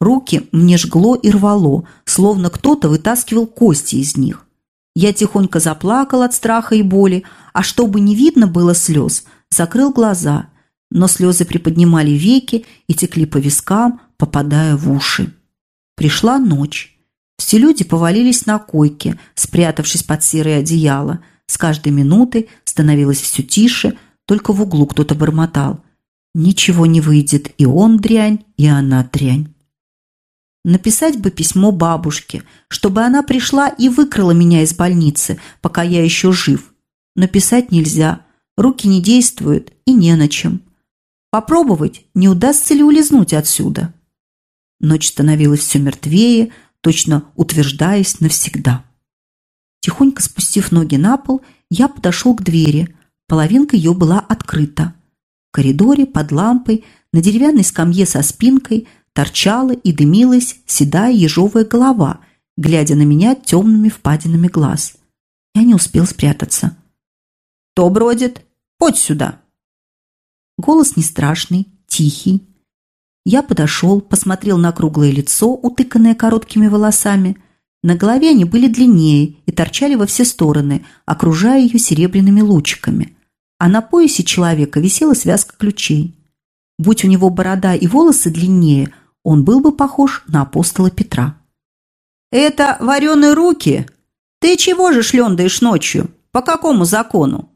Руки мне жгло и рвало, словно кто-то вытаскивал кости из них. Я тихонько заплакал от страха и боли, а чтобы не видно было слез, закрыл глаза, но слезы приподнимали веки и текли по вискам, попадая в уши. Пришла ночь. Все люди повалились на койке, спрятавшись под серое одеяло. С каждой минутой становилось все тише, только в углу кто-то бормотал. Ничего не выйдет, и он дрянь, и она дрянь. Написать бы письмо бабушке, чтобы она пришла и выкрала меня из больницы, пока я еще жив. Но писать нельзя, руки не действуют и не на чем. Попробовать, не удастся ли улизнуть отсюда. Ночь становилась все мертвее, точно утверждаясь навсегда. Тихонько спустив ноги на пол, я подошел к двери. Половинка ее была открыта. В коридоре под лампой на деревянной скамье со спинкой торчала и дымилась седая ежовая голова, глядя на меня темными впадинами глаз. Я не успел спрятаться. «Кто бродит? Подь сюда!» Голос не страшный, тихий. Я подошел, посмотрел на круглое лицо, утыканное короткими волосами. На голове они были длиннее и торчали во все стороны, окружая ее серебряными лучиками. А на поясе человека висела связка ключей. Будь у него борода и волосы длиннее, он был бы похож на апостола Петра. «Это вареные руки? Ты чего же шлендаешь ночью? По какому закону?»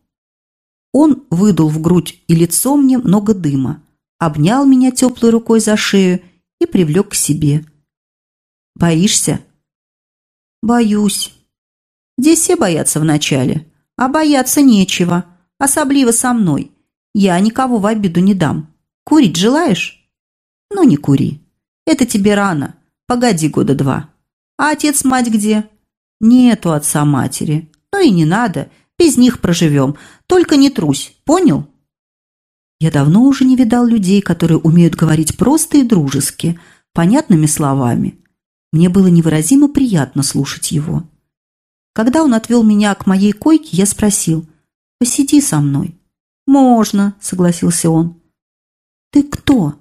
Он выдул в грудь и лицо мне много дыма, обнял меня теплой рукой за шею и привлек к себе. «Боишься?» «Боюсь. Здесь все боятся вначале, а бояться нечего, особливо со мной. Я никого в обиду не дам. Курить желаешь?» «Ну, не кури. Это тебе рано. Погоди года два. А отец-мать где?» «Нету отца-матери. Ну и не надо. Без них проживем. Только не трусь, понял?» Я давно уже не видал людей, которые умеют говорить просто и дружески, понятными словами. Мне было невыразимо приятно слушать его. Когда он отвел меня к моей койке, я спросил, «Посиди со мной». «Можно», — согласился он. «Ты кто?»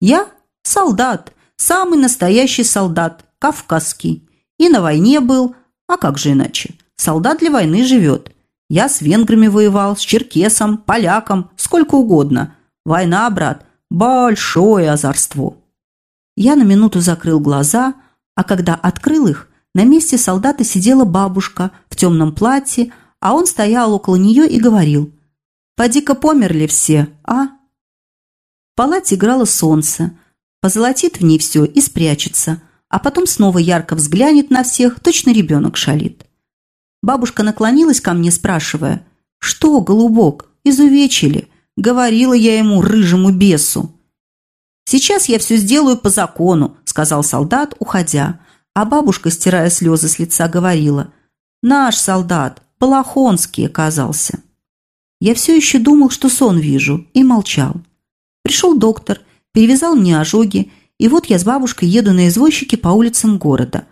«Я солдат, самый настоящий солдат, кавказский. И на войне был, а как же иначе? Солдат для войны живет. Я с венграми воевал, с черкесом, поляком, сколько угодно. Война, брат, большое озорство. Я на минуту закрыл глаза, а когда открыл их, на месте солдата сидела бабушка в темном платье, а он стоял около нее и говорил «Поди-ка померли все, а?» В палате играло солнце, позолотит в ней все и спрячется, а потом снова ярко взглянет на всех, точно ребенок шалит. Бабушка наклонилась ко мне, спрашивая, «Что, голубок, изувечили?» Говорила я ему, рыжему бесу. «Сейчас я все сделаю по закону», – сказал солдат, уходя. А бабушка, стирая слезы с лица, говорила, «Наш солдат, Балахонский оказался». Я все еще думал, что сон вижу, и молчал. Пришел доктор, перевязал мне ожоги, и вот я с бабушкой еду на извозчике по улицам города.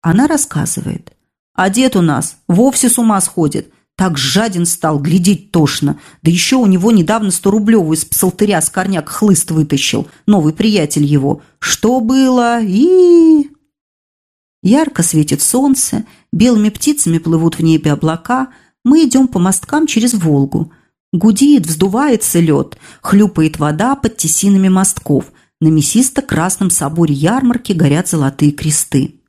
Она рассказывает. А дед у нас вовсе с ума сходит. Так жаден стал, глядеть тошно. Да еще у него недавно сто рублевую из псалтыря с корняк хлыст вытащил. Новый приятель его. Что было? И... Ярко светит солнце, белыми птицами плывут в небе облака. Мы идем по мосткам через Волгу. Гудит, вздувается лед, хлюпает вода под тесинами мостков. На мясисто-красном соборе ярмарки горят золотые кресты.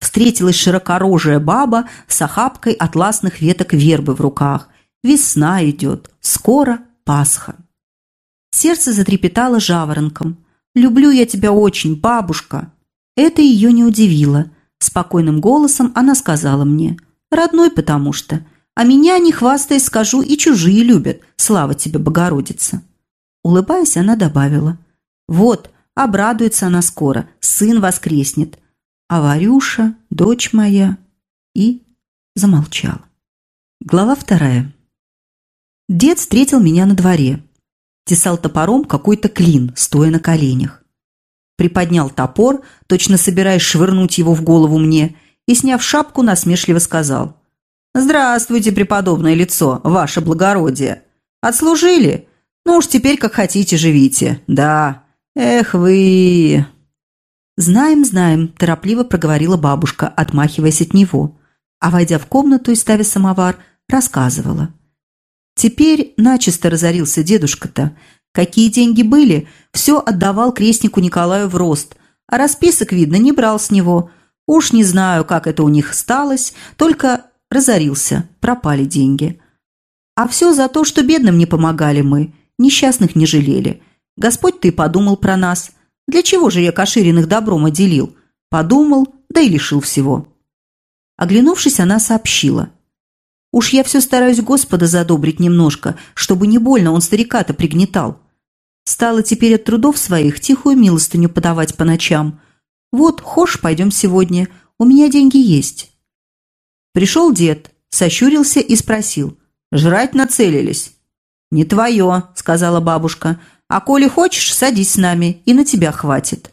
Встретилась широкорожая баба с охапкой атласных веток вербы в руках. Весна идет, скоро Пасха. Сердце затрепетало жаворонком. «Люблю я тебя очень, бабушка!» Это ее не удивило. Спокойным голосом она сказала мне. «Родной потому что. А меня, не хвастаясь, скажу, и чужие любят. Слава тебе, Богородица!» Улыбаясь, она добавила. «Вот, обрадуется она скоро, сын воскреснет а Варюша, дочь моя, и замолчала. Глава вторая. Дед встретил меня на дворе. Тесал топором какой-то клин, стоя на коленях. Приподнял топор, точно собираясь швырнуть его в голову мне, и, сняв шапку, насмешливо сказал. «Здравствуйте, преподобное лицо, ваше благородие! Отслужили? Ну уж теперь как хотите живите. Да, эх вы...» «Знаем, знаем», – торопливо проговорила бабушка, отмахиваясь от него. А войдя в комнату и ставя самовар, рассказывала. Теперь начисто разорился дедушка-то. Какие деньги были, все отдавал крестнику Николаю в рост, а расписок, видно, не брал с него. Уж не знаю, как это у них сталось, только разорился, пропали деньги. А все за то, что бедным не помогали мы, несчастных не жалели. Господь ты подумал про нас. Для чего же я Кашириных добром отделил? Подумал, да и лишил всего. Оглянувшись, она сообщила. «Уж я все стараюсь Господа задобрить немножко, чтобы не больно он старика-то пригнетал. Стала теперь от трудов своих тихую милостыню подавать по ночам. Вот, хошь, пойдем сегодня, у меня деньги есть». Пришел дед, сощурился и спросил. «Жрать нацелились?» «Не твое», — сказала бабушка. «А коли хочешь, садись с нами, и на тебя хватит».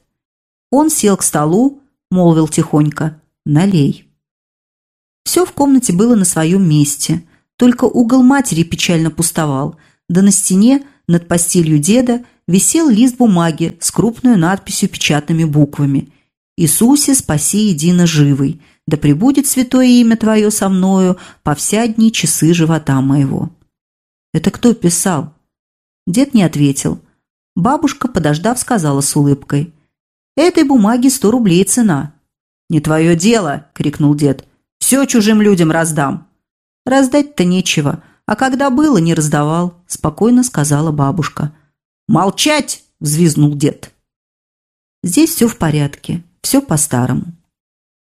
Он сел к столу, молвил тихонько. «Налей». Все в комнате было на своем месте. Только угол матери печально пустовал. Да на стене, над постелью деда, висел лист бумаги с крупной надписью печатными буквами. «Иисусе, спаси едино живый, да пребудет святое имя Твое со мною по вся дни часы живота моего». «Это кто писал?» Дед не ответил. Бабушка, подождав, сказала с улыбкой. «Этой бумаге сто рублей цена». «Не твое дело!» – крикнул дед. «Все чужим людям раздам». «Раздать-то нечего, а когда было, не раздавал», – спокойно сказала бабушка. «Молчать!» – взвизнул дед. Здесь все в порядке, все по-старому.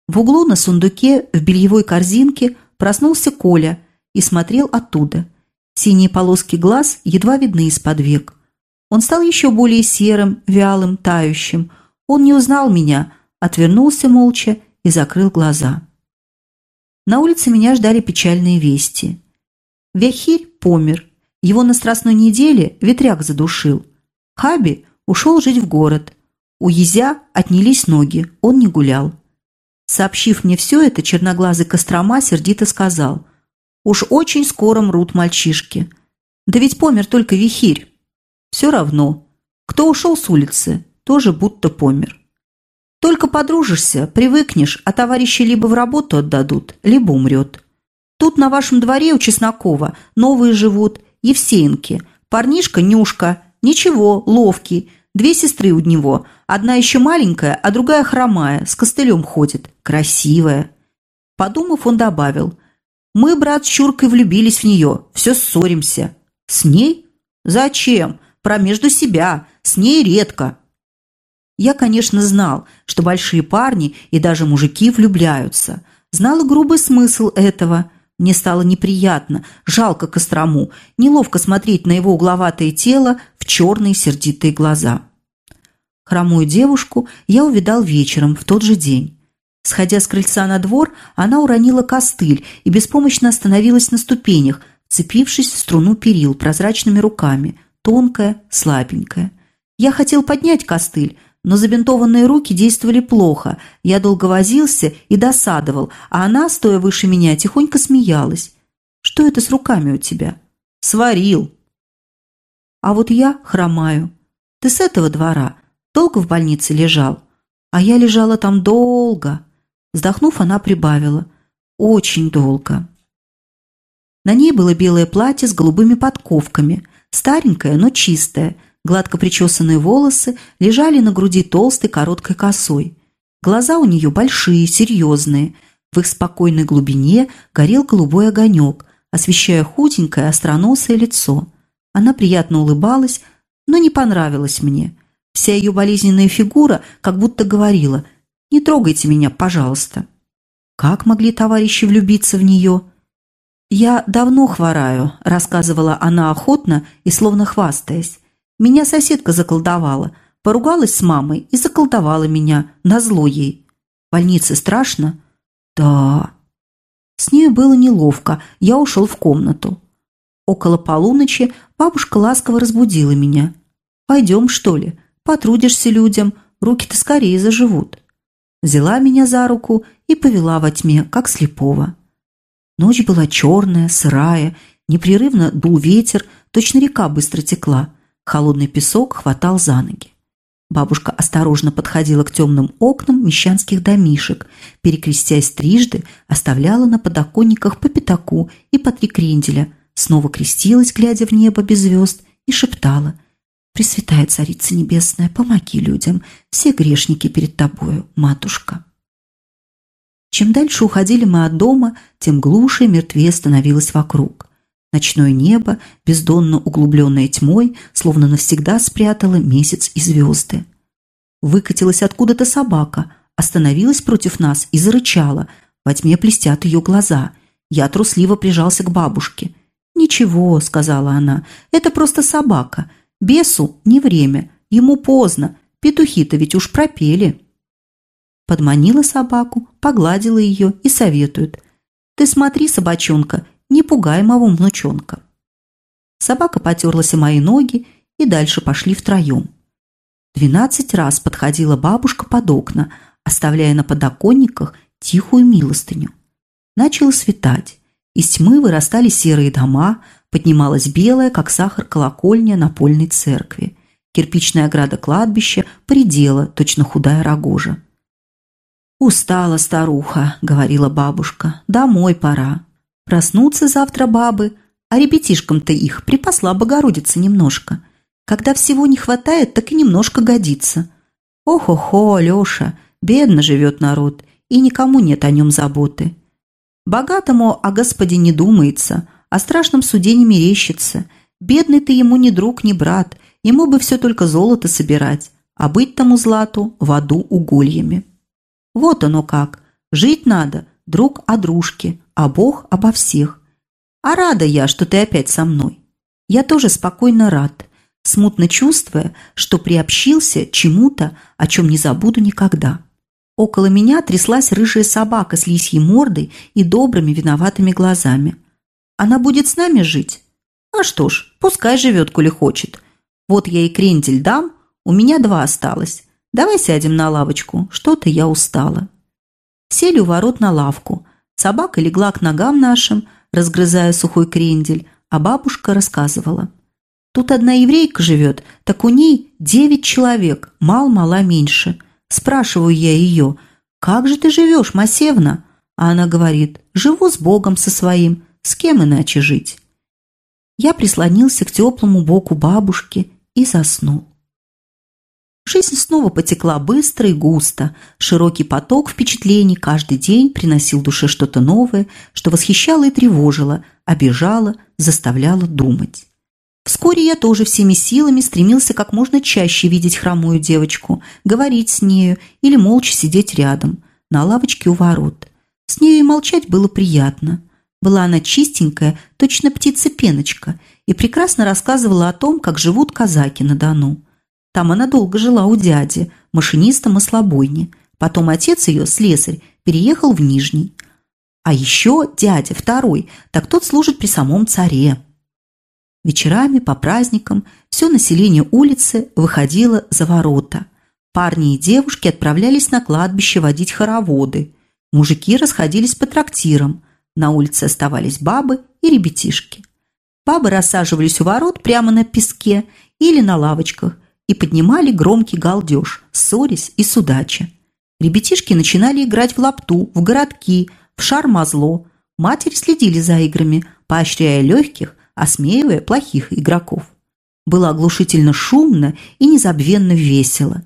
В углу на сундуке в бельевой корзинке проснулся Коля и смотрел оттуда – Синие полоски глаз едва видны из-под век. Он стал еще более серым, вялым, тающим. Он не узнал меня, отвернулся молча и закрыл глаза. На улице меня ждали печальные вести. Вяхирь помер. Его на страстной неделе ветряк задушил. Хаби ушел жить в город. У Езя отнялись ноги, он не гулял. Сообщив мне все это, черноглазый Кострома сердито сказал – Уж очень скоро мрут мальчишки. Да ведь помер только Вихирь. Все равно. Кто ушел с улицы, тоже будто помер. Только подружишься, привыкнешь, а товарищи либо в работу отдадут, либо умрет. Тут на вашем дворе у Чеснокова новые живут, Евсеенки. Парнишка Нюшка, ничего, ловкий. Две сестры у него, одна еще маленькая, а другая хромая, с костылем ходит, красивая. Подумав, он добавил – мы, брат, с Чуркой влюбились в нее, все ссоримся. С ней? Зачем? Про между себя. С ней редко. Я, конечно, знал, что большие парни и даже мужики влюбляются. Знал и грубый смысл этого. Мне стало неприятно, жалко Кострому, неловко смотреть на его угловатое тело черные сердитые глаза. Хромую девушку я увидал вечером в тот же день. Сходя с крыльца на двор, она уронила костыль и беспомощно остановилась на ступенях, цепившись в струну перил прозрачными руками, тонкая, слабенькая. Я хотел поднять костыль, но забинтованные руки действовали плохо. Я долго возился и досадовал, а она, стоя выше меня, тихонько смеялась. «Что это с руками у тебя?» «Сварил». «А вот я хромаю. Ты с этого двора долго в больнице лежал?» «А я лежала там долго». Вздохнув, она прибавила. «Очень долго». На ней было белое платье с голубыми подковками, старенькое, но чистое. Гладко причесанные волосы лежали на груди толстой короткой косой. Глаза у нее большие, серьезные. В их спокойной глубине горел голубой огонек, освещая худенькое, остроносое лицо. Она приятно улыбалась, но не понравилась мне. Вся ее болезненная фигура как будто говорила – не трогайте меня, пожалуйста». Как могли товарищи влюбиться в нее? «Я давно хвораю», – рассказывала она охотно и словно хвастаясь. «Меня соседка заколдовала, поругалась с мамой и заколдовала меня, назло ей. В больнице страшно?» «Да». С нею было неловко, я ушел в комнату. Около полуночи бабушка ласково разбудила меня. «Пойдем, что ли? Потрудишься людям, руки-то скорее заживут» взяла меня за руку и повела во тьме, как слепого. Ночь была черная, сырая, непрерывно дул ветер, точно река быстро текла, холодный песок хватал за ноги. Бабушка осторожно подходила к темным окнам мещанских домишек, перекрестясь трижды, оставляла на подоконниках по пятаку и по три кренделя, снова крестилась, глядя в небо без звезд, и шептала «Пресвятая Царица Небесная, помоги людям, все грешники перед Тобою, Матушка». Чем дальше уходили мы от дома, тем глуше и мертвее становилось вокруг. Ночное небо, бездонно углубленное тьмой, словно навсегда спрятало месяц и звезды. Выкатилась откуда-то собака, остановилась против нас и зарычала. Во тьме блестят ее глаза. Я трусливо прижался к бабушке. «Ничего», — сказала она, — «это просто собака. Бесу не время, ему поздно, петухи-то ведь уж пропели». Подманила собаку, погладила ее и советует. «Ты смотри, собачонка, не пугай моего внучонка». Собака потерлась о мои ноги и дальше пошли втроем. Двенадцать раз подходила бабушка под окна, оставляя на подоконниках тихую милостыню. Начало светать. Из тьмы вырастали серые дома, поднималась белая, как сахар, колокольня напольной церкви. Кирпичная ограда кладбища поредела, точно худая рогожа. «Устала старуха», — говорила бабушка, — «домой пора». Проснутся завтра бабы, а ребятишкам-то их припасла Богородица немножко. Когда всего не хватает, так и немножко годится. Ох-охо, Леша, бедно живет народ, и никому нет о нем заботы. Богатому о Господе не думается, о страшном суде не мерещится. Бедный ты ему ни друг, ни брат, ему бы все только золото собирать, а быть тому злату в аду угольями. Вот оно как. Жить надо, друг о дружке, а Бог обо всех. А рада я, что ты опять со мной. Я тоже спокойно рад, смутно чувствуя, что приобщился чему-то, о чем не забуду никогда. Около меня тряслась рыжая собака с лисьей мордой и добрыми виноватыми глазами. Она будет с нами жить? А что ж, пускай живет, коли хочет. Вот я и крендель дам, у меня два осталось. Давай сядем на лавочку, что-то я устала. Сели у ворот на лавку. Собака легла к ногам нашим, разгрызая сухой крендель, а бабушка рассказывала. Тут одна еврейка живет, так у ней девять человек, мал-мала меньше. Спрашиваю я ее, как же ты живешь, Масевна? А она говорит, живу с Богом со своим, с кем иначе жить? Я прислонился к теплому боку бабушки и заснул. Жизнь снова потекла быстро и густо. Широкий поток впечатлений каждый день приносил душе что-то новое, что восхищало и тревожило, обижало, заставляло думать. Вскоре я тоже всеми силами стремился как можно чаще видеть хромую девочку, говорить с нею или молча сидеть рядом, на лавочке у ворот. С нею и молчать было приятно. Была она чистенькая, точно птица-пеночка, и прекрасно рассказывала о том, как живут казаки на Дону. Там она долго жила у дяди, машиниста маслобойни. Потом отец ее, слесарь, переехал в Нижний. А еще дядя, второй, так тот служит при самом царе. Вечерами, по праздникам, все население улицы выходило за ворота. Парни и девушки отправлялись на кладбище водить хороводы. Мужики расходились по трактирам. На улице оставались бабы и ребятишки. Бабы рассаживались у ворот прямо на песке или на лавочках, и поднимали громкий галдеж, ссорясь и судача. Ребятишки начинали играть в лапту, в городки, в шар-мазло. Матери следили за играми, поощряя легких, осмеивая плохих игроков. Было оглушительно шумно и незабвенно весело.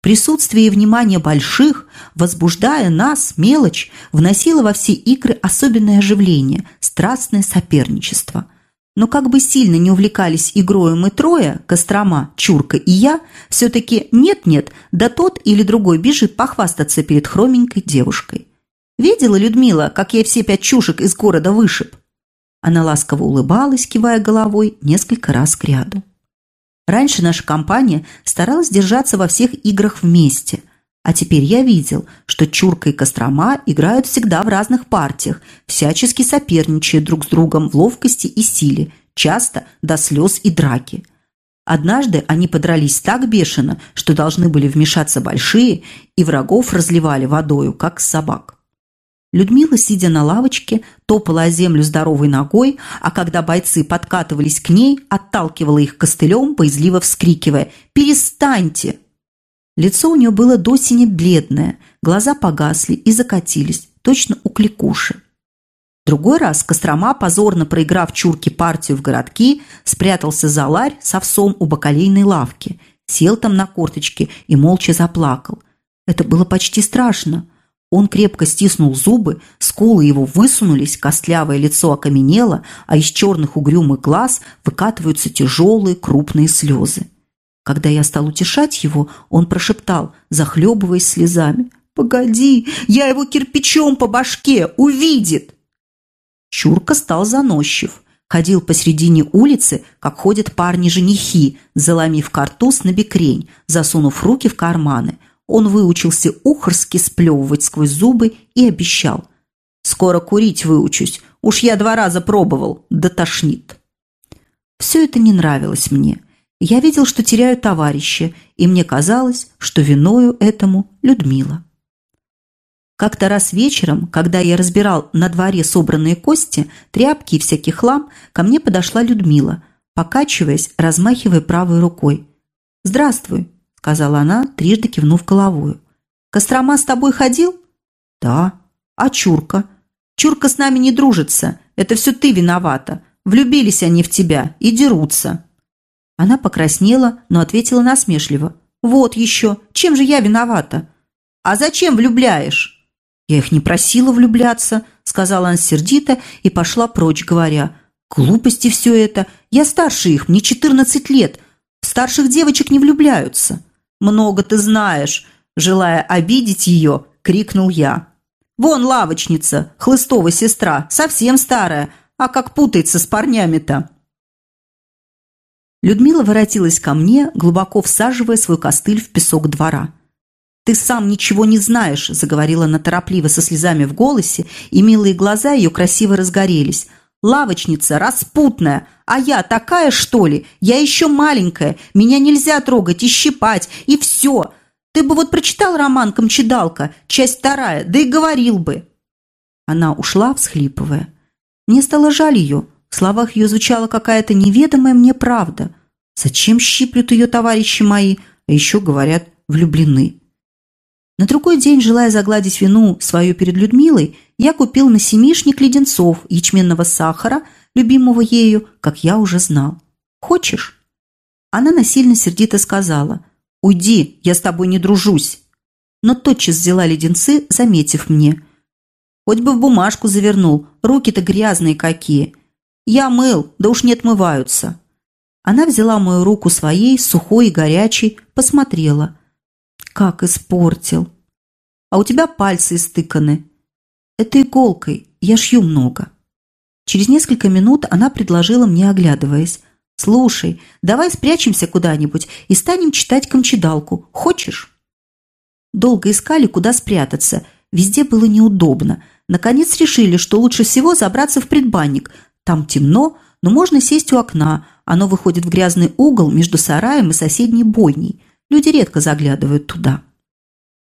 Присутствие и внимание больших, возбуждая нас, мелочь, вносило во все игры особенное оживление, страстное соперничество – но как бы сильно не увлекались игрою мы трое, Кострома, Чурка и я, все-таки нет-нет, да тот или другой бежит похвастаться перед хроменькой девушкой. Видела Людмила, как я все пять чушек из города вышиб? Она ласково улыбалась, кивая головой несколько раз к ряду. Раньше наша компания старалась держаться во всех играх вместе, а теперь я видел, что Чурка и Кострома играют всегда в разных партиях, всячески соперничая друг с другом в ловкости и силе, часто до слез и драки. Однажды они подрались так бешено, что должны были вмешаться большие, и врагов разливали водою, как собак. Людмила, сидя на лавочке, топала о землю здоровой ногой, а когда бойцы подкатывались к ней, отталкивала их костылем, боязливо вскрикивая «Перестаньте!» Лицо у нее было до сине бледное, глаза погасли и закатились, точно у кликуши. Другой раз Кострома, позорно проиграв Чурке партию в городки, спрятался за ларь с овсом у бакалейной лавки, сел там на корточки и молча заплакал. Это было почти страшно. Он крепко стиснул зубы, скулы его высунулись, костлявое лицо окаменело, а из черных угрюмых глаз выкатываются тяжелые крупные слезы. Когда я стал утешать его, он прошептал, захлебываясь слезами, «Погоди, я его кирпичом по башке, увидит!» Чурка стал заносчив. Ходил посредине улицы, как ходят парни-женихи, заломив картуз на бекрень, засунув руки в карманы. Он выучился ухорски сплевывать сквозь зубы и обещал. «Скоро курить выучусь. Уж я два раза пробовал. Да тошнит». Все это не нравилось мне. Я видел, что теряю товарища, и мне казалось, что виною этому Людмила. Как-то раз вечером, когда я разбирал на дворе собранные кости, тряпки и всякий хлам, ко мне подошла Людмила, покачиваясь, размахивая правой рукой. «Здравствуй», – сказала она, трижды кивнув головою. «Кострома с тобой ходил?» «Да». «А Чурка?» «Чурка с нами не дружится. Это все ты виновата. Влюбились они в тебя и дерутся». Она покраснела, но ответила насмешливо. «Вот еще. Чем же я виновата?» «А зачем влюбляешь?» «Я их не просила влюбляться», – сказала она сердито и пошла прочь, говоря. «Глупости все это. Я старше их, мне 14 лет. В старших девочек не влюбляются». «Много ты знаешь», – желая обидеть ее, крикнул я. «Вон лавочница, Хлыстова сестра, совсем старая, а как путается с парнями-то». Людмила воротилась ко мне, глубоко всаживая свой костыль в песок двора. «Ты сам ничего не знаешь», – заговорила она торопливо со слезами в голосе, и милые глаза ее красиво разгорелись. «Лавочница, распутная! А я такая, что ли? Я еще маленькая, меня нельзя трогать и щипать, и все! Ты бы вот прочитал роман «Камчедалка», часть вторая, да и говорил бы!» Она ушла, всхлипывая. Мне стало жаль ее. В словах ее звучала какая-то неведомая мне правда. Зачем щиплют ее товарищи мои, а еще, говорят, влюблены? На другой день, желая загладить вину свою перед Людмилой, я купил на семишник леденцов ячменного сахара, любимого ею, как я уже знал. «Хочешь?» Она насильно сердито сказала «Уйди, я с тобой не дружусь». Но тотчас взяла леденцы, заметив мне. Хоть бы в бумажку завернул, руки-то грязные какие. Я мыл, да уж не отмываются. Она взяла мою руку своей, сухой и горячей, посмотрела. Как испортил. А у тебя пальцы истыканы. Это иголкой, я шью много. Через несколько минут она предложила мне, оглядываясь. «Слушай, давай спрячемся куда-нибудь и станем читать камчедалку. Хочешь?» Долго искали, куда спрятаться. Везде было неудобно. Наконец решили, что лучше всего забраться в предбанник. Там темно, но можно сесть у окна. Оно выходит в грязный угол между сараем и соседней бойней. Люди редко заглядывают туда.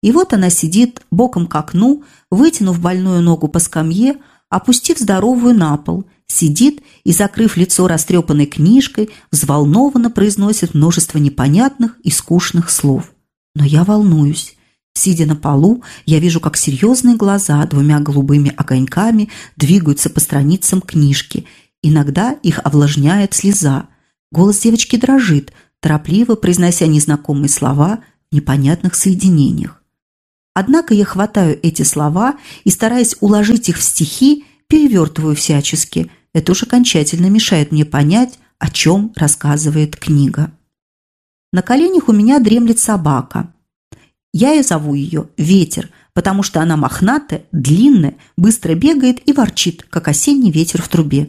И вот она сидит боком к окну, вытянув больную ногу по скамье, опустив здоровую на пол, сидит и, закрыв лицо растрепанной книжкой, взволнованно произносит множество непонятных и скучных слов. Но я волнуюсь. Сидя на полу, я вижу, как серьезные глаза двумя голубыми огоньками двигаются по страницам книжки. Иногда их овлажняет слеза. Голос девочки дрожит, торопливо произнося незнакомые слова в непонятных соединениях. Однако я хватаю эти слова и, стараясь уложить их в стихи, перевертываю всячески. Это уж окончательно мешает мне понять, о чем рассказывает книга. На коленях у меня дремлет собака. Я и зову ее «Ветер», потому что она мохнатая, длинная, быстро бегает и ворчит, как осенний ветер в трубе.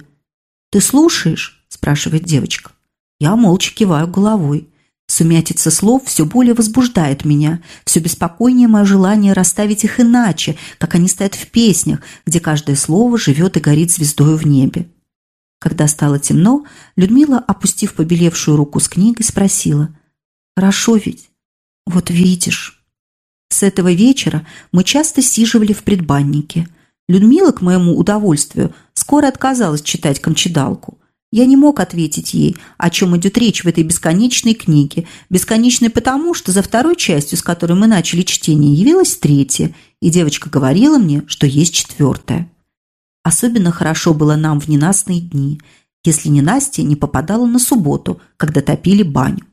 «Ты слушаешь?» – спрашивает девочка. Я молча киваю головой. Сумятица слов все более возбуждает меня, все беспокойнее мое желание расставить их иначе, как они стоят в песнях, где каждое слово живет и горит звездою в небе. Когда стало темно, Людмила, опустив побелевшую руку с книгой, спросила, «Хорошо ведь? Вот видишь». С этого вечера мы часто сиживали в предбаннике. Людмила, к моему удовольствию, скоро отказалась читать камчедалку. Я не мог ответить ей, о чем идет речь в этой бесконечной книге. Бесконечной потому, что за второй частью, с которой мы начали чтение, явилась третья, и девочка говорила мне, что есть четвертая. Особенно хорошо было нам в ненастные дни, если ненастье не попадало на субботу, когда топили баню.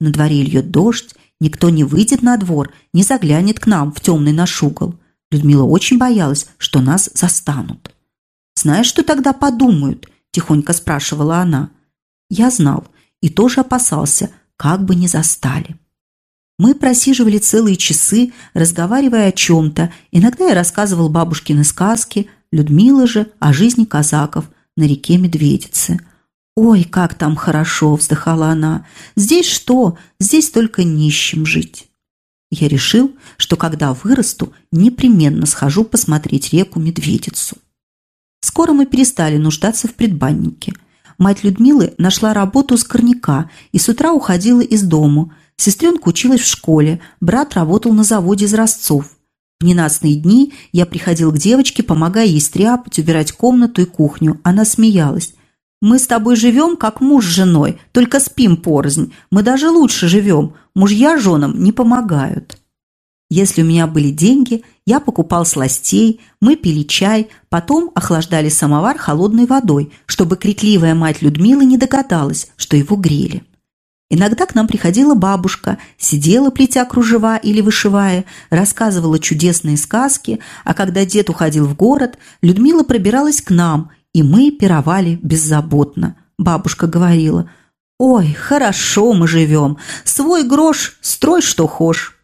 На дворе льет дождь, никто не выйдет на двор, не заглянет к нам в темный наш угол. Людмила очень боялась, что нас застанут. Знаешь, что тогда подумают –– тихонько спрашивала она. Я знал и тоже опасался, как бы не застали. Мы просиживали целые часы, разговаривая о чем-то. Иногда я рассказывал бабушкины сказки, Людмила же о жизни казаков на реке Медведицы. «Ой, как там хорошо!» – вздыхала она. «Здесь что? Здесь только нищим жить». Я решил, что когда вырасту, непременно схожу посмотреть реку Медведицу. Скоро мы перестали нуждаться в предбаннике. Мать Людмилы нашла работу с корняка и с утра уходила из дому. Сестренка училась в школе, брат работал на заводе из Ростцов. В ненастные дни я приходил к девочке, помогая ей стряпать, убирать комнату и кухню. Она смеялась. «Мы с тобой живем, как муж с женой, только спим порознь. Мы даже лучше живем. Мужья женам не помогают». Если у меня были деньги, я покупал сластей, мы пили чай, потом охлаждали самовар холодной водой, чтобы крикливая мать Людмилы не догадалась, что его грели. Иногда к нам приходила бабушка, сидела, плетя кружева или вышивая, рассказывала чудесные сказки, а когда дед уходил в город, Людмила пробиралась к нам, и мы пировали беззаботно. Бабушка говорила, «Ой, хорошо мы живем, свой грош, строй что хошь».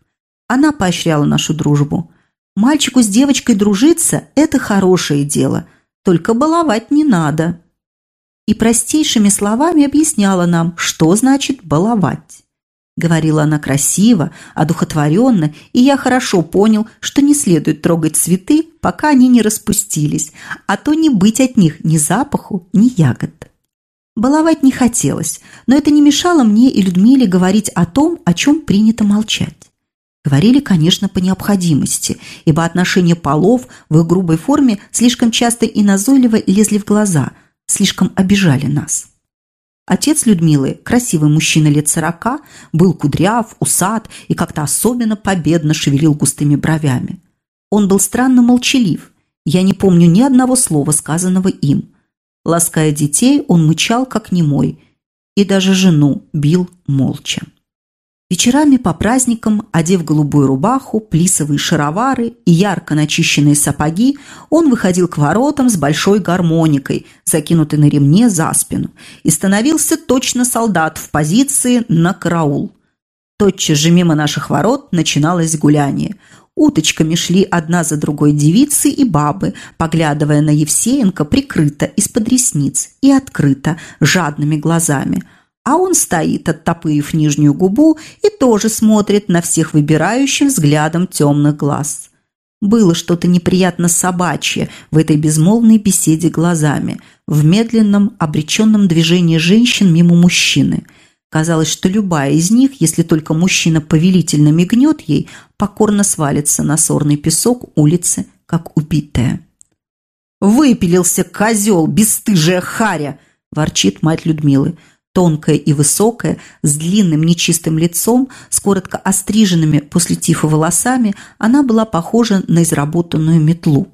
Она поощряла нашу дружбу. Мальчику с девочкой дружиться – это хорошее дело, только баловать не надо. И простейшими словами объясняла нам, что значит баловать. Говорила она красиво, одухотворенно, и я хорошо понял, что не следует трогать цветы, пока они не распустились, а то не быть от них ни запаху, ни ягод. Баловать не хотелось, но это не мешало мне и Людмиле говорить о том, о чем принято молчать. Говорили, конечно, по необходимости, ибо отношения полов в их грубой форме слишком часто и назойливо лезли в глаза, слишком обижали нас. Отец Людмилы, красивый мужчина лет сорока, был кудряв, усат и как-то особенно победно шевелил густыми бровями. Он был странно молчалив, я не помню ни одного слова, сказанного им. Лаская детей, он мычал, как немой, и даже жену бил молча. Вечерами по праздникам, одев голубую рубаху, плисовые шаровары и ярко начищенные сапоги, он выходил к воротам с большой гармоникой, закинутой на ремне за спину, и становился точно солдат в позиции на караул. Тотчас же мимо наших ворот начиналось гуляние. Уточками шли одна за другой девицы и бабы, поглядывая на Евсеенко прикрыто из-под ресниц и открыто, жадными глазами – а он стоит, оттопырив нижнюю губу, и тоже смотрит на всех выбирающим взглядом темных глаз. Было что-то неприятно собачье в этой безмолвной беседе глазами, в медленном, обреченном движении женщин мимо мужчины. Казалось, что любая из них, если только мужчина повелительно мигнет ей, покорно свалится на сорный песок улицы, как убитая. «Выпилился козел, бесстыжая харя!» – ворчит мать Людмилы – Тонкая и высокая, с длинным нечистым лицом, с коротко остриженными после тифа волосами, она была похожа на изработанную метлу.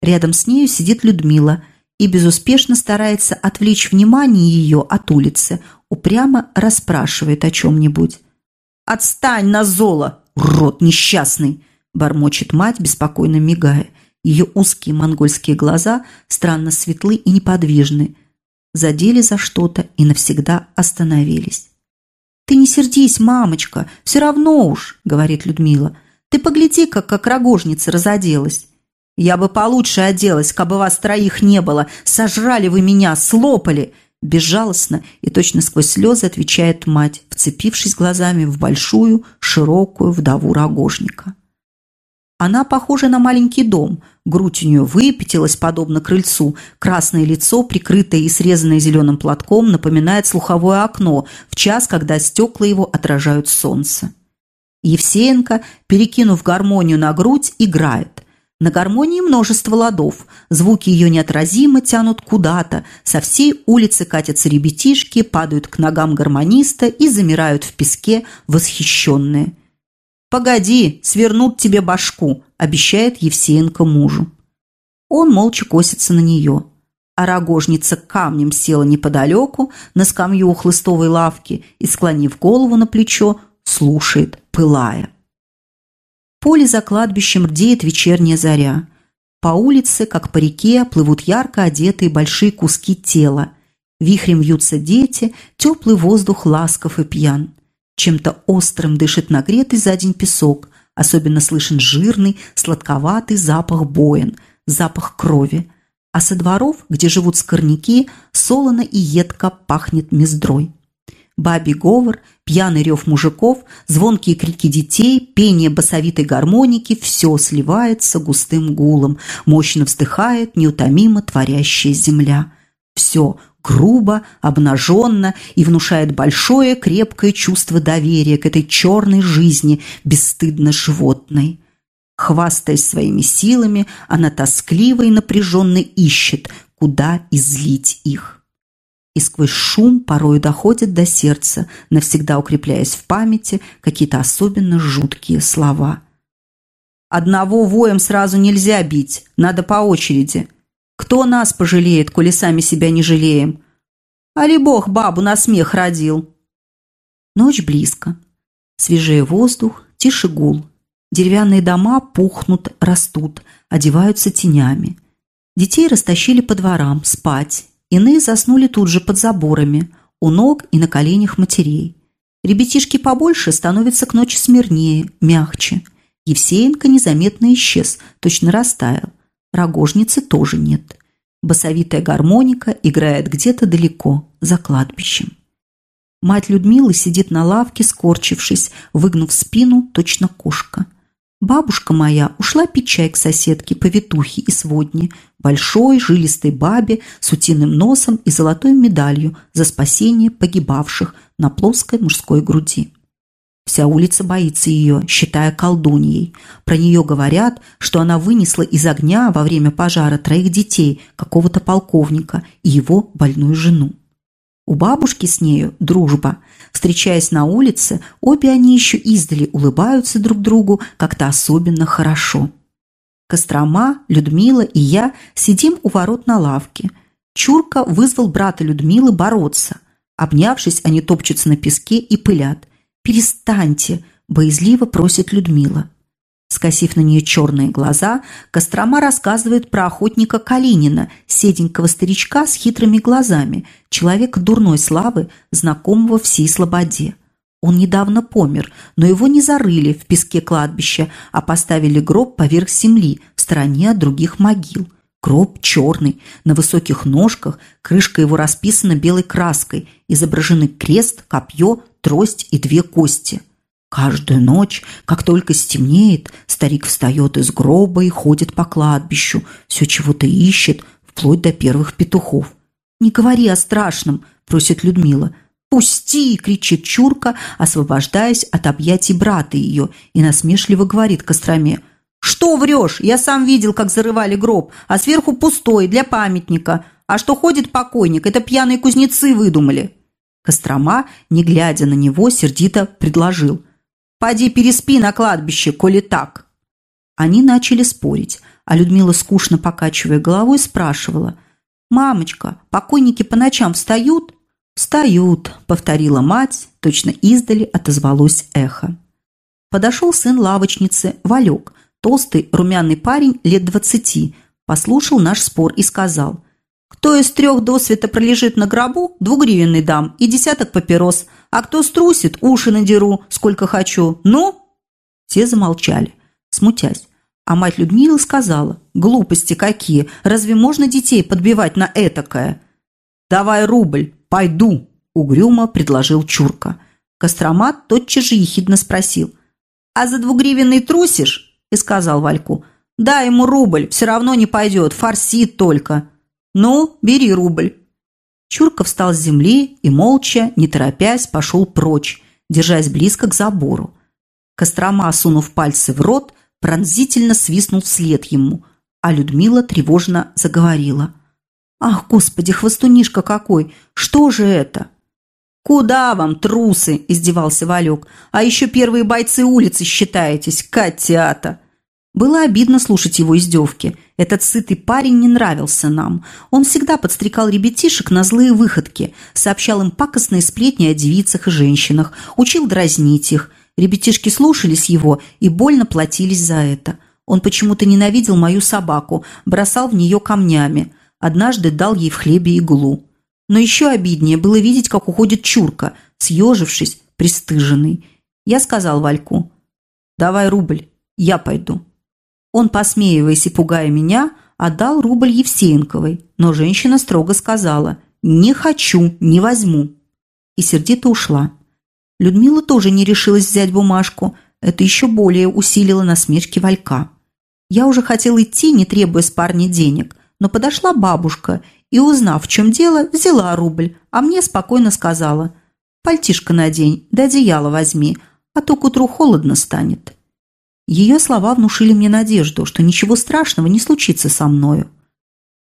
Рядом с нею сидит Людмила и безуспешно старается отвлечь внимание ее от улицы, упрямо расспрашивает о чем-нибудь. «Отстань, на золо, рот несчастный!» – бормочет мать, беспокойно мигая. Ее узкие монгольские глаза странно светлы и неподвижны – задели за что-то и навсегда остановились. «Ты не сердись, мамочка, все равно уж», — говорит Людмила. «Ты погляди-ка, как рогожница разоделась». «Я бы получше оделась, кабы вас троих не было. Сожрали вы меня, слопали!» Безжалостно и точно сквозь слезы отвечает мать, вцепившись глазами в большую, широкую вдову рогожника. Она похожа на маленький дом. Грудь у нее выпятилась, подобно крыльцу. Красное лицо, прикрытое и срезанное зеленым платком, напоминает слуховое окно в час, когда стекла его отражают солнце. Евсеенко, перекинув гармонию на грудь, играет. На гармонии множество ладов, звуки ее неотразимо тянут куда-то, со всей улицы катятся ребятишки, падают к ногам гармониста и замирают в песке восхищенные. «Погоди, свернут тебе башку», – обещает Евсеенко мужу. Он молча косится на нее. А рогожница камнем села неподалеку, на скамью у хлыстовой лавки и, склонив голову на плечо, слушает, пылая поле за кладбищем рдеет вечерняя заря. По улице, как по реке, плывут ярко одетые большие куски тела. Вихрем вьются дети, теплый воздух ласков и пьян. Чем-то острым дышит нагретый за день песок, особенно слышен жирный, сладковатый запах боен, запах крови. А со дворов, где живут скорняки, солоно и едко пахнет мездрой бабий говор, пьяный рев мужиков, звонкие крики детей, пение басовитой гармоники – все сливается густым гулом, мощно вздыхает неутомимо творящая земля. Все грубо, обнаженно и внушает большое крепкое чувство доверия к этой черной жизни, бесстыдно животной. Хвастаясь своими силами, она тоскливо и напряженно ищет, куда излить их и сквозь шум порою доходят до сердца, навсегда укрепляясь в памяти какие-то особенно жуткие слова. «Одного воем сразу нельзя бить, надо по очереди. Кто нас пожалеет, коли сами себя не жалеем? Али бог бабу на смех родил?» Ночь близко. Свежее воздух, тише гул. Деревянные дома пухнут, растут, одеваются тенями. Детей растащили по дворам, спать, Иные заснули тут же под заборами, у ног и на коленях матерей. Ребятишки побольше становятся к ночи смирнее, мягче. Евсеенко незаметно исчез, точно растаял. Рогожницы тоже нет. Басовитая гармоника играет где-то далеко, за кладбищем. Мать Людмилы сидит на лавке, скорчившись, выгнув спину, точно кошка. Бабушка моя ушла пить чай к соседке, повитухе и сводне, большой жилистой бабе с утиным носом и золотой медалью за спасение погибавших на плоской мужской груди. Вся улица боится ее, считая колдуньей. Про нее говорят, что она вынесла из огня во время пожара троих детей какого-то полковника и его больную жену. У бабушки с нею дружба. Встречаясь на улице, обе они еще издали улыбаются друг другу как-то особенно хорошо. Кострома, Людмила и я сидим у ворот на лавке. Чурка вызвал брата Людмилы бороться. Обнявшись, они топчутся на песке и пылят. «Перестаньте!» – боязливо просит Людмила. Скосив на нее черные глаза, Кострома рассказывает про охотника Калинина, седенького старичка с хитрыми глазами, человека дурной славы, знакомого всей слободе. Он недавно помер, но его не зарыли в песке кладбища, а поставили гроб поверх земли, в стороне от других могил. Гроб черный, на высоких ножках, крышка его расписана белой краской, изображены крест, копье, трость и две кости – Каждую ночь, как только стемнеет, старик встает из гроба и ходит по кладбищу, все чего-то ищет, вплоть до первых петухов. «Не говори о страшном», – просит Людмила. «Пусти!» – кричит Чурка, освобождаясь от объятий брата ее, и насмешливо говорит Костроме. «Что врешь? Я сам видел, как зарывали гроб, а сверху пустой, для памятника. А что ходит покойник, это пьяные кузнецы выдумали». Кострома, не глядя на него, сердито предложил. Поди переспи на кладбище, коли так». Они начали спорить, а Людмила, скучно покачивая головой, спрашивала. «Мамочка, покойники по ночам встают?» «Встают», – повторила мать, точно издали отозвалось эхо. Подошел сын лавочницы, Валек, толстый румяный парень лет двадцати, послушал наш спор и сказал – кто из трех досвета пролежит на гробу, двугривенный дам и десяток папирос, а кто струсит, уши надеру, сколько хочу. Ну?» Все замолчали, смутясь. А мать Людмила сказала, «Глупости какие! Разве можно детей подбивать на этакое?» «Давай рубль, пойду!» – угрюмо предложил Чурка. Костромат тотчас же ехидно спросил, «А за двугривенный трусишь?» – и сказал Вальку, «Дай ему рубль, все равно не пойдет, фарсит только». «Ну, бери рубль». Чурка встал с земли и, молча, не торопясь, пошел прочь, держась близко к забору. Кострома, сунув пальцы в рот, пронзительно свистнул вслед ему, а Людмила тревожно заговорила. «Ах, господи, хвостунишка какой! Что же это?» «Куда вам, трусы?» – издевался Валек. «А еще первые бойцы улицы считаетесь, котята!» Было обидно слушать его издевки. Этот сытый парень не нравился нам. Он всегда подстрекал ребятишек на злые выходки, сообщал им пакостные сплетни о девицах и женщинах, учил дразнить их. Ребятишки слушались его и больно платились за это. Он почему-то ненавидел мою собаку, бросал в нее камнями. Однажды дал ей в хлебе иглу. Но еще обиднее было видеть, как уходит Чурка, съежившись, пристыженный. Я сказал Вальку, «Давай рубль, я пойду». Он, посмеиваясь и пугая меня, отдал рубль Евсеенковой, но женщина строго сказала «Не хочу, не возьму» и сердито ушла. Людмила тоже не решилась взять бумажку, это еще более усилило насмешки Валька. Я уже хотел идти, не требуя с парня денег, но подошла бабушка и, узнав, в чем дело, взяла рубль, а мне спокойно сказала «Пальтишко надень, да одеяло возьми, а то к утру холодно станет». Ее слова внушили мне надежду, что ничего страшного не случится со мною.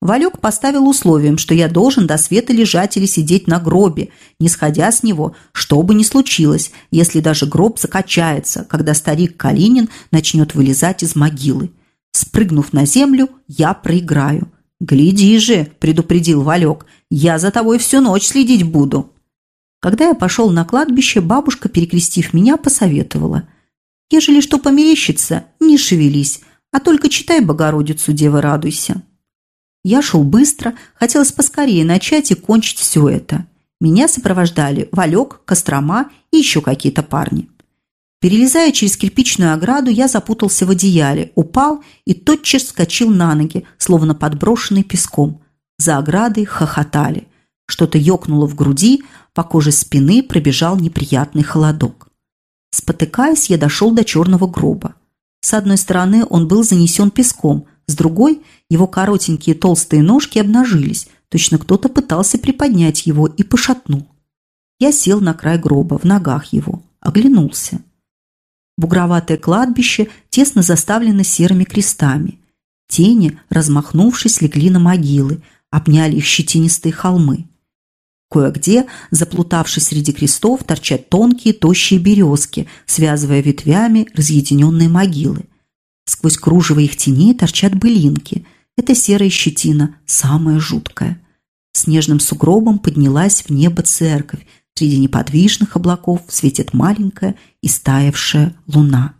Валек поставил условием, что я должен до света лежать или сидеть на гробе, не сходя с него, что бы ни случилось, если даже гроб закачается, когда старик Калинин начнет вылезать из могилы. Спрыгнув на землю, я проиграю. «Гляди же», – предупредил Валек, – «я за тобой всю ночь следить буду». Когда я пошел на кладбище, бабушка, перекрестив меня, посоветовала. Ежели что померещится, не шевелись, а только читай Богородицу, дева, радуйся. Я шел быстро, хотелось поскорее начать и кончить все это. Меня сопровождали Валек, Кострома и еще какие-то парни. Перелезая через кирпичную ограду, я запутался в одеяле, упал и тотчас вскочил на ноги, словно подброшенный песком. За оградой хохотали. Что-то ёкнуло в груди, по коже спины пробежал неприятный холодок. Спотыкаясь, я дошел до черного гроба. С одной стороны он был занесен песком, с другой его коротенькие толстые ножки обнажились, точно кто-то пытался приподнять его и пошатнул. Я сел на край гроба, в ногах его, оглянулся. Бугроватое кладбище тесно заставлено серыми крестами. Тени, размахнувшись, легли на могилы, обняли их щетинистые холмы. Кое-где, заплутавшись среди крестов, торчат тонкие, тощие березки, связывая ветвями разъединенные могилы. Сквозь кружево их теней торчат былинки. Это серая щетина, самая жуткая. Снежным сугробом поднялась в небо церковь. Среди неподвижных облаков светит маленькая и луна.